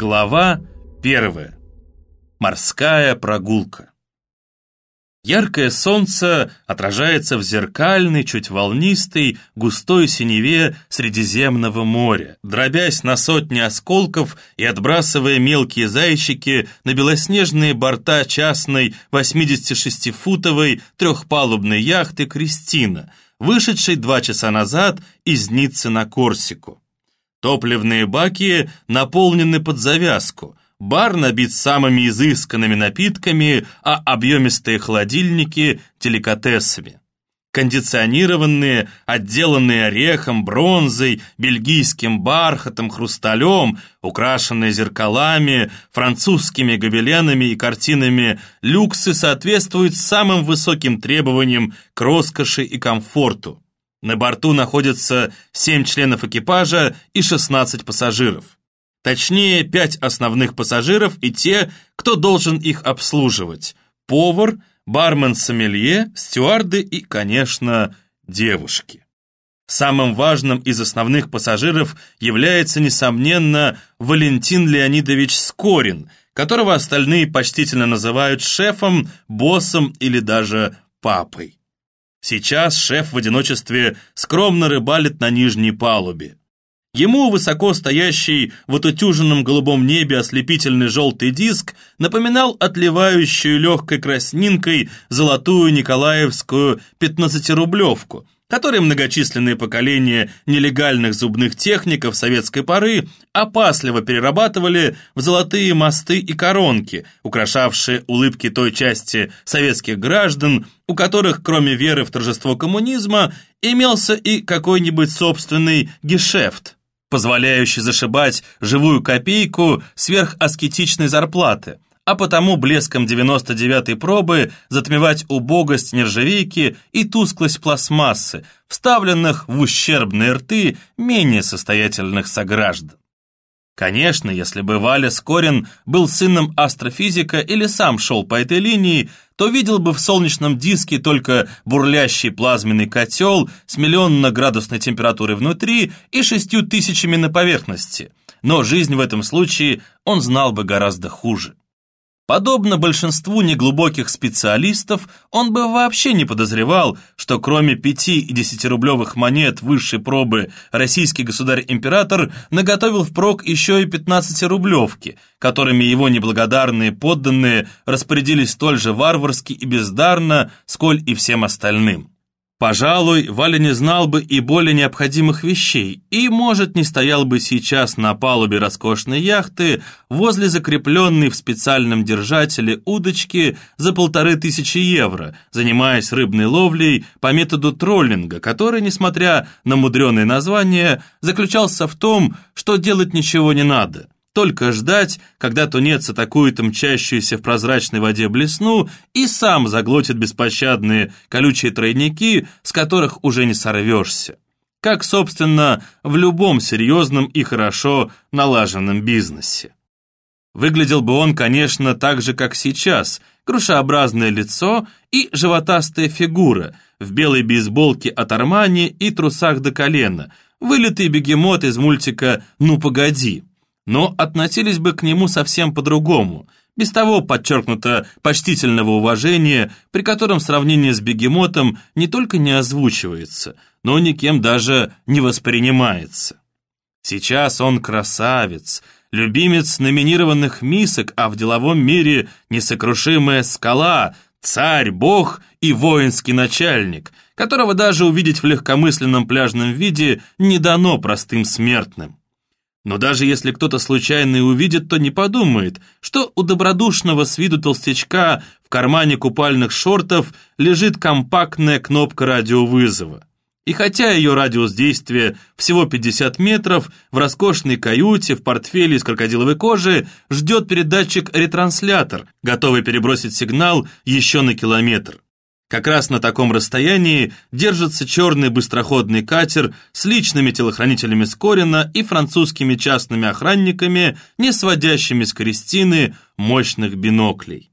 Глава первая. Морская прогулка. Яркое солнце отражается в зеркальной, чуть волнистой, густой синеве Средиземного моря, дробясь на сотни осколков и отбрасывая мелкие зайчики на белоснежные борта частной 86-футовой трехпалубной яхты «Кристина», вышедшей два часа назад из Ниццы на Корсику. Топливные баки наполнены под завязку, бар набит самыми изысканными напитками, а объемистые холодильники – деликатесами. Кондиционированные, отделанные орехом, бронзой, бельгийским бархатом, хрусталем, украшенные зеркалами, французскими гобеленами и картинами, люксы соответствуют самым высоким требованиям к роскоши и комфорту. На борту находятся 7 членов экипажа и 16 пассажиров. Точнее, 5 основных пассажиров и те, кто должен их обслуживать. Повар, бармен-сомелье, стюарды и, конечно, девушки. Самым важным из основных пассажиров является, несомненно, Валентин Леонидович Скорин, которого остальные почтительно называют шефом, боссом или даже папой. Сейчас шеф в одиночестве скромно рыбалит на нижней палубе. Ему высоко стоящий в отутюженном голубом небе ослепительный желтый диск напоминал отливающую легкой краснинкой золотую николаевскую пятнадцатирублевку – который многочисленные поколения нелегальных зубных техников советской поры опасливо перерабатывали в золотые мосты и коронки, украшавшие улыбки той части советских граждан, у которых, кроме веры в торжество коммунизма, имелся и какой-нибудь собственный гешефт, позволяющий зашибать живую копейку сверх аскетичной зарплаты – а потому блеском 99-й пробы затмевать убогость нержавейки и тусклость пластмассы, вставленных в ущербные рты менее состоятельных сограждан. Конечно, если бы Валя Скорин был сыном астрофизика или сам шел по этой линии, то видел бы в солнечном диске только бурлящий плазменный котел с миллионно-градусной температурой внутри и шестью тысячами на поверхности. Но жизнь в этом случае он знал бы гораздо хуже. Подобно большинству неглубоких специалистов, он бы вообще не подозревал, что кроме пяти и десятирублевых монет высшей пробы российский государь-император наготовил впрок еще и пятнадцатирублевки, которыми его неблагодарные подданные распорядились столь же варварски и бездарно, сколь и всем остальным. Пожалуй, Валя не знал бы и более необходимых вещей, и, может, не стоял бы сейчас на палубе роскошной яхты возле закрепленной в специальном держателе удочки за полторы тысячи евро, занимаясь рыбной ловлей по методу троллинга, который, несмотря на мудреное название, заключался в том, что делать ничего не надо – только ждать, когда тунец атакует мчащуюся в прозрачной воде блесну и сам заглотит беспощадные колючие тройники, с которых уже не сорвешься. Как, собственно, в любом серьезном и хорошо налаженном бизнесе. Выглядел бы он, конечно, так же, как сейчас, грушеобразное лицо и животастая фигура в белой бейсболке от Армани и трусах до колена, вылитый бегемот из мультика «Ну, погоди», но относились бы к нему совсем по-другому, без того подчеркнуто почтительного уважения, при котором сравнение с бегемотом не только не озвучивается, но никем даже не воспринимается. Сейчас он красавец, любимец номинированных мисок, а в деловом мире несокрушимая скала, царь, бог и воинский начальник, которого даже увидеть в легкомысленном пляжном виде не дано простым смертным. Но даже если кто-то случайно и увидит, то не подумает, что у добродушного с виду толстячка в кармане купальных шортов лежит компактная кнопка радиовызова. И хотя ее радиус действия всего 50 метров, в роскошной каюте, в портфеле из крокодиловой кожи ждет передатчик-ретранслятор, готовый перебросить сигнал еще на километр. Как раз на таком расстоянии держится черный быстроходный катер с личными телохранителями Скорина и французскими частными охранниками, не сводящими с Кристины мощных биноклей.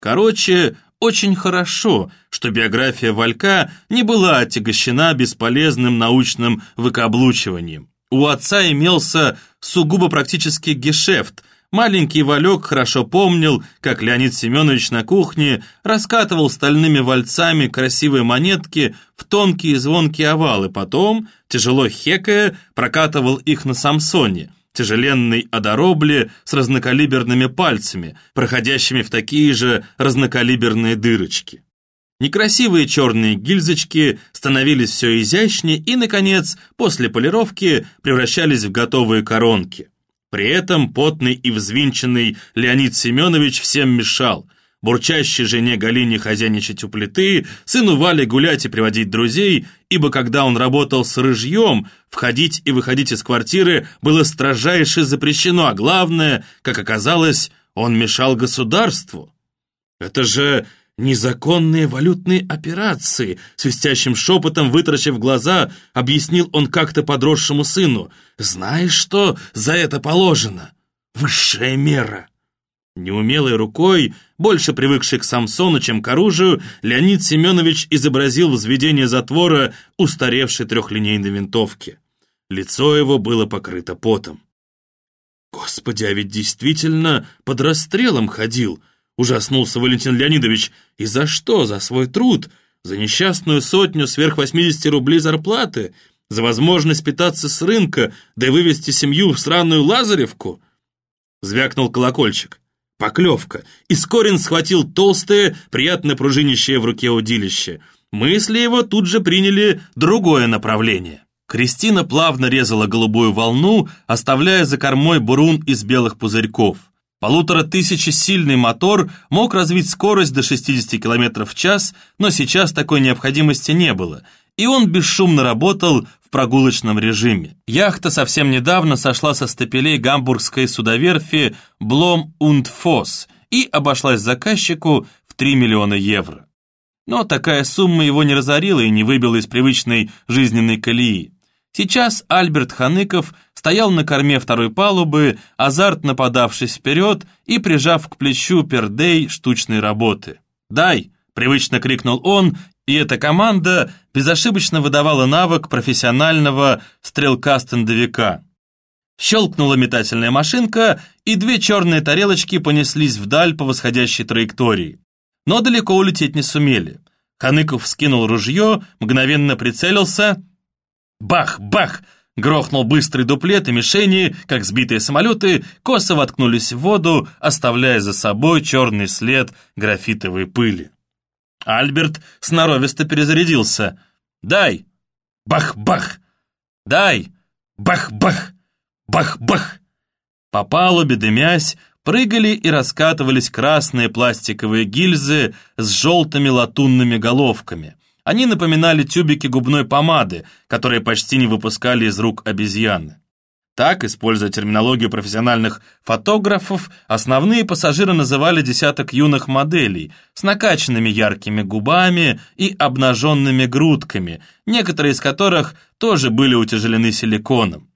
Короче, очень хорошо, что биография Валька не была отягощена бесполезным научным выкаблучиванием. У отца имелся сугубо практический гешефт, Маленький Валек хорошо помнил, как Леонид Семенович на кухне раскатывал стальными вальцами красивые монетки в тонкие звонкие овалы, потом, тяжело хекая, прокатывал их на Самсоне, тяжеленной одоробле с разнокалиберными пальцами, проходящими в такие же разнокалиберные дырочки. Некрасивые черные гильзочки становились все изящнее и, наконец, после полировки превращались в готовые коронки. При этом потный и взвинченный Леонид Семенович всем мешал. Бурчащей жене Галине хозяйничать у плиты, сыну Вале гулять и приводить друзей, ибо когда он работал с рыжьем, входить и выходить из квартиры было строжайше запрещено, а главное, как оказалось, он мешал государству. «Это же «Незаконные валютные операции», — свистящим шепотом, вытаращив глаза, объяснил он как-то подросшему сыну. «Знаешь, что за это положено? Высшая мера». Неумелой рукой, больше привыкший к Самсону, чем к оружию, Леонид Семенович изобразил взведение затвора устаревшей трехлинейной винтовки. Лицо его было покрыто потом. «Господи, а ведь действительно под расстрелом ходил!» Ужаснулся Валентин Леонидович. И за что? За свой труд? За несчастную сотню сверх 80 рублей зарплаты? За возможность питаться с рынка, да и вывести семью в сраную Лазаревку? Звякнул колокольчик. Поклевка. И Скорин схватил толстое, приятно пружинящее в руке удилище. Мысли его тут же приняли другое направление. Кристина плавно резала голубую волну, оставляя за кормой бурун из белых пузырьков. Полутора тысячи сильный мотор мог развить скорость до 60 км в час, но сейчас такой необходимости не было, и он бесшумно работал в прогулочном режиме. Яхта совсем недавно сошла со стапелей гамбургской судоверфи Блом und Foss и обошлась заказчику в 3 миллиона евро. Но такая сумма его не разорила и не выбила из привычной жизненной колеи. Сейчас Альберт Ханыков стоял на корме второй палубы, азартно подавшись вперед и прижав к плечу пердей штучной работы. «Дай!» — привычно крикнул он, и эта команда безошибочно выдавала навык профессионального стрелка-стендовика. Щелкнула метательная машинка, и две черные тарелочки понеслись вдаль по восходящей траектории. Но далеко улететь не сумели. Ханыков скинул ружье, мгновенно прицелился — Бах, бах! Грохнул быстрый дуплет, и мишени, как сбитые самолеты, косо воткнулись в воду, оставляя за собой черный след графитовой пыли. Альберт сноровисто перезарядился. «Дай!» «Бах-бах!» «Дай!» «Бах-бах!» «Бах-бах!» По палубе, дымясь, прыгали и раскатывались красные пластиковые гильзы с желтыми латунными головками. Они напоминали тюбики губной помады, которые почти не выпускали из рук обезьяны. Так, используя терминологию профессиональных фотографов, основные пассажиры называли десяток юных моделей с накачанными яркими губами и обнаженными грудками, некоторые из которых тоже были утяжелены силиконом.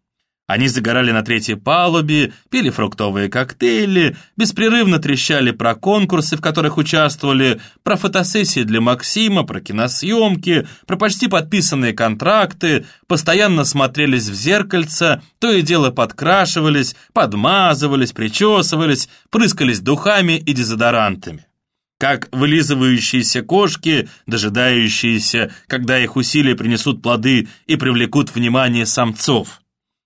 Они загорали на третьей палубе, пили фруктовые коктейли, беспрерывно трещали про конкурсы, в которых участвовали, про фотосессии для Максима, про киносъемки, про почти подписанные контракты, постоянно смотрелись в зеркальце, то и дело подкрашивались, подмазывались, причесывались, прыскались духами и дезодорантами как вылизывающиеся кошки, дожидающиеся, когда их усилия принесут плоды и привлекут внимание самцов.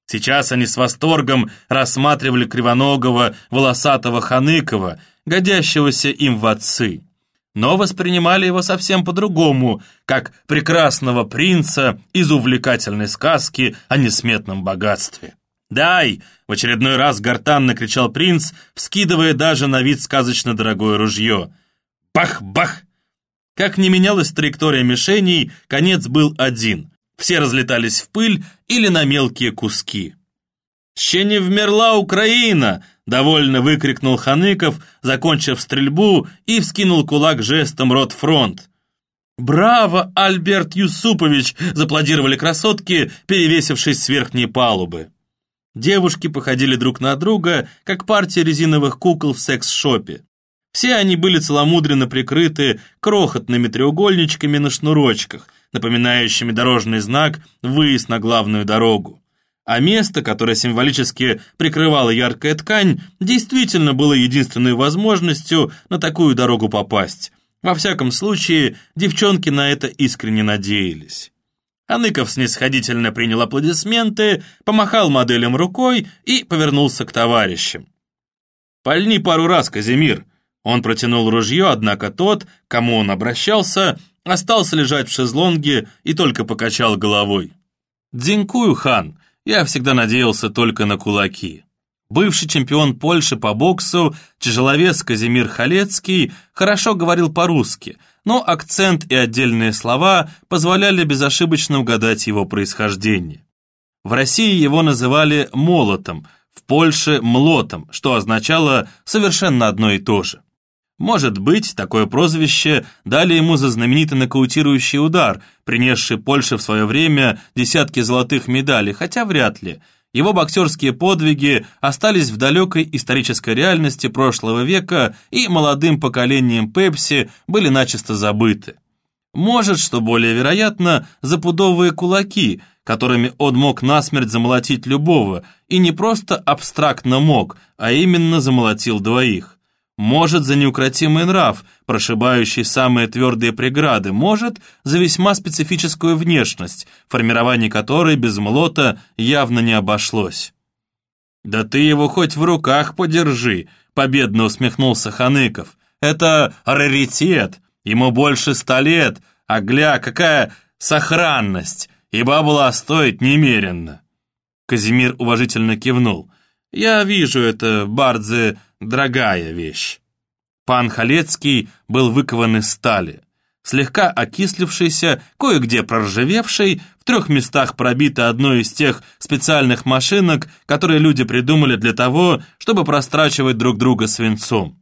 Сейчас они с восторгом рассматривали кривоногого, волосатого Ханыкова, годящегося им в отцы. Но воспринимали его совсем по-другому, как прекрасного принца из увлекательной сказки о несметном богатстве. «Дай!» — в очередной раз гортанно кричал принц, вскидывая даже на вид сказочно дорогое ружье. «Бах-бах!» Как не менялась траектория мишеней, конец был один — все разлетались в пыль или на мелкие куски. «Ще не вмерла Украина!» — довольно выкрикнул Ханыков, закончив стрельбу и вскинул кулак жестом «Рот фронт». «Браво, Альберт Юсупович!» — заплодировали красотки, перевесившись с верхней палубы. Девушки походили друг на друга, как партия резиновых кукол в секс-шопе. Все они были целомудренно прикрыты крохотными треугольничками на шнурочках, напоминающими дорожный знак «Выезд на главную дорогу». А место, которое символически прикрывала яркая ткань, действительно было единственной возможностью на такую дорогу попасть. Во всяком случае, девчонки на это искренне надеялись. Аныков снисходительно принял аплодисменты, помахал моделям рукой и повернулся к товарищам. «Пальни пару раз, Казимир!» Он протянул ружье, однако тот, кому он обращался, остался лежать в шезлонге и только покачал головой. «Дзинькую, хан, я всегда надеялся только на кулаки». Бывший чемпион Польши по боксу, тяжеловес Казимир Халецкий, хорошо говорил по-русски, но акцент и отдельные слова позволяли безошибочно угадать его происхождение. В России его называли «молотом», в Польше – «млотом», что означало совершенно одно и то же. Может быть, такое прозвище дали ему за знаменитый нокаутирующий удар, принесший Польше в свое время десятки золотых медалей, хотя вряд ли – его боксерские подвиги остались в далекой исторической реальности прошлого века и молодым поколением Пепси были начисто забыты. Может, что более вероятно, запудовые кулаки, которыми он мог насмерть замолотить любого, и не просто абстрактно мог, а именно замолотил двоих. Может, за неукротимый нрав, прошибающий самые твердые преграды, может, за весьма специфическую внешность, формирование которой без молота явно не обошлось. «Да ты его хоть в руках подержи», — победно усмехнулся Ханыков. «Это раритет, ему больше ста лет, а гля, какая сохранность, и бабла стоит немеренно». Казимир уважительно кивнул. «Я вижу это, Бардзе, дорогая вещь. Пан Халецкий был выкован из стали. Слегка окислившийся, кое-где проржавевший, в трех местах пробито одной из тех специальных машинок, которые люди придумали для того, чтобы прострачивать друг друга свинцом.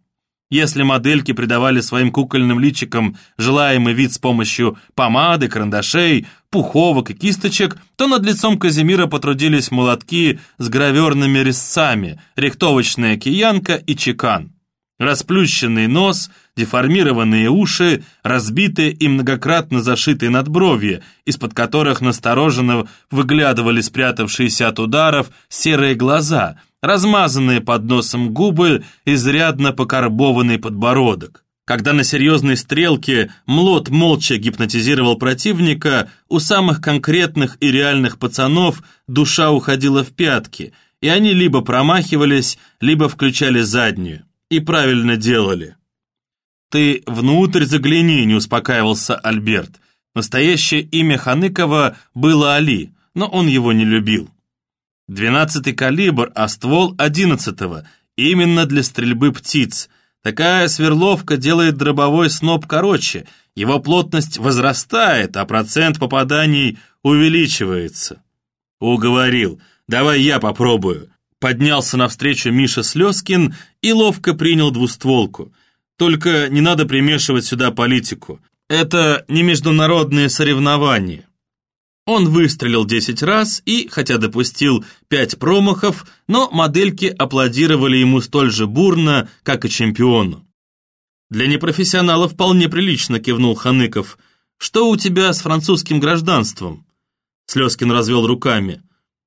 Если модельки придавали своим кукольным личикам желаемый вид с помощью помады, карандашей, пуховок и кисточек, то над лицом Казимира потрудились молотки с граверными резцами, рихтовочная киянка и чекан. Расплющенный нос, деформированные уши, разбитые и многократно зашитые надбровья, из-под которых настороженно выглядывали спрятавшиеся от ударов серые глаза – размазанные под носом губы, изрядно покорбованный подбородок. Когда на серьезной стрелке Млот молча гипнотизировал противника, у самых конкретных и реальных пацанов душа уходила в пятки, и они либо промахивались, либо включали заднюю. И правильно делали. «Ты внутрь загляни», — не успокаивался Альберт. Настоящее имя Ханыкова было Али, но он его не любил. Двенадцатый калибр, а ствол одиннадцатого, именно для стрельбы птиц. Такая сверловка делает дробовой сноп короче, его плотность возрастает, а процент попаданий увеличивается. Уговорил, давай я попробую. Поднялся навстречу Миша Слезкин и ловко принял двустволку. Только не надо примешивать сюда политику. Это не международные соревнования. Он выстрелил 10 раз и, хотя допустил 5 промахов, но модельки аплодировали ему столь же бурно, как и чемпиону. «Для непрофессионала вполне прилично», — кивнул Ханыков. «Что у тебя с французским гражданством?» Слезкин развел руками.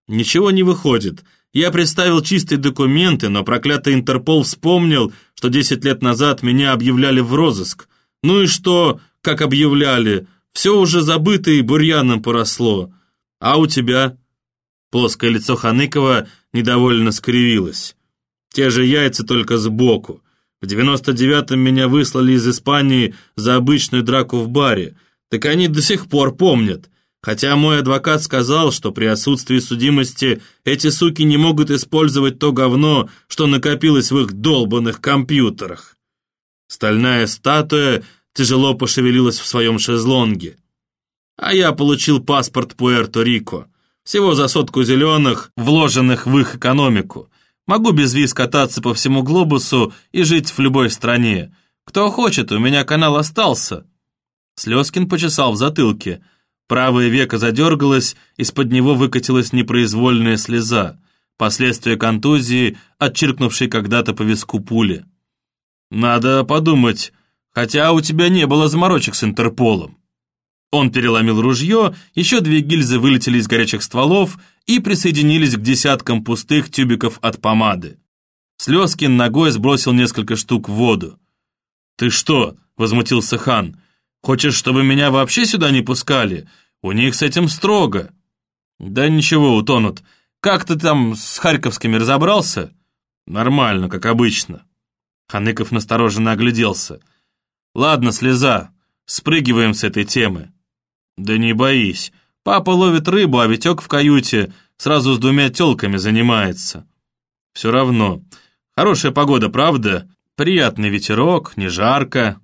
«Ничего не выходит. Я представил чистые документы, но проклятый Интерпол вспомнил, что 10 лет назад меня объявляли в розыск. Ну и что, как объявляли?» Все уже забыто и бурьяном поросло. А у тебя?» Плоское лицо Ханыкова недовольно скривилось. «Те же яйца, только сбоку. В девяносто девятом меня выслали из Испании за обычную драку в баре. Так они до сих пор помнят. Хотя мой адвокат сказал, что при отсутствии судимости эти суки не могут использовать то говно, что накопилось в их долбанных компьютерах. Стальная статуя тяжело пошевелилась в своем шезлонге. А я получил паспорт Пуэрто-Рико. Всего за сотку зеленых, вложенных в их экономику. Могу без виз кататься по всему глобусу и жить в любой стране. Кто хочет, у меня канал остался». Слезкин почесал в затылке. Правое веко задергалось, из-под него выкатилась непроизвольная слеза. Последствия контузии, отчиркнувшей когда-то по виску пули. «Надо подумать, Хотя у тебя не было заморочек с Интерполом. Он переломил ружье, еще две гильзы вылетели из горячих стволов и присоединились к десяткам пустых тюбиков от помады. Слезкин ногой сбросил несколько штук в воду. «Ты что?» — возмутился хан. «Хочешь, чтобы меня вообще сюда не пускали? У них с этим строго». «Да ничего, утонут. Как ты там с Харьковскими разобрался?» «Нормально, как обычно». Ханыков настороженно огляделся. «Ладно, слеза, спрыгиваем с этой темы». «Да не боись. Папа ловит рыбу, а Витек в каюте сразу с двумя телками занимается». «Все равно. Хорошая погода, правда? Приятный ветерок, не жарко».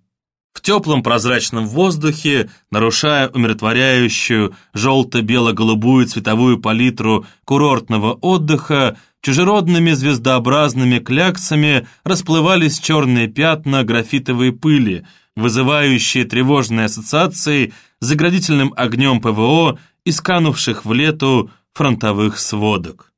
В теплом прозрачном воздухе, нарушая умиротворяющую желто-бело-голубую цветовую палитру курортного отдыха, чужеродными звездообразными кляксами расплывались черные пятна графитовой пыли, вызывающие тревожные ассоциации с заградительным огнем ПВО и сканувших в лету фронтовых сводок.